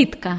Плитка.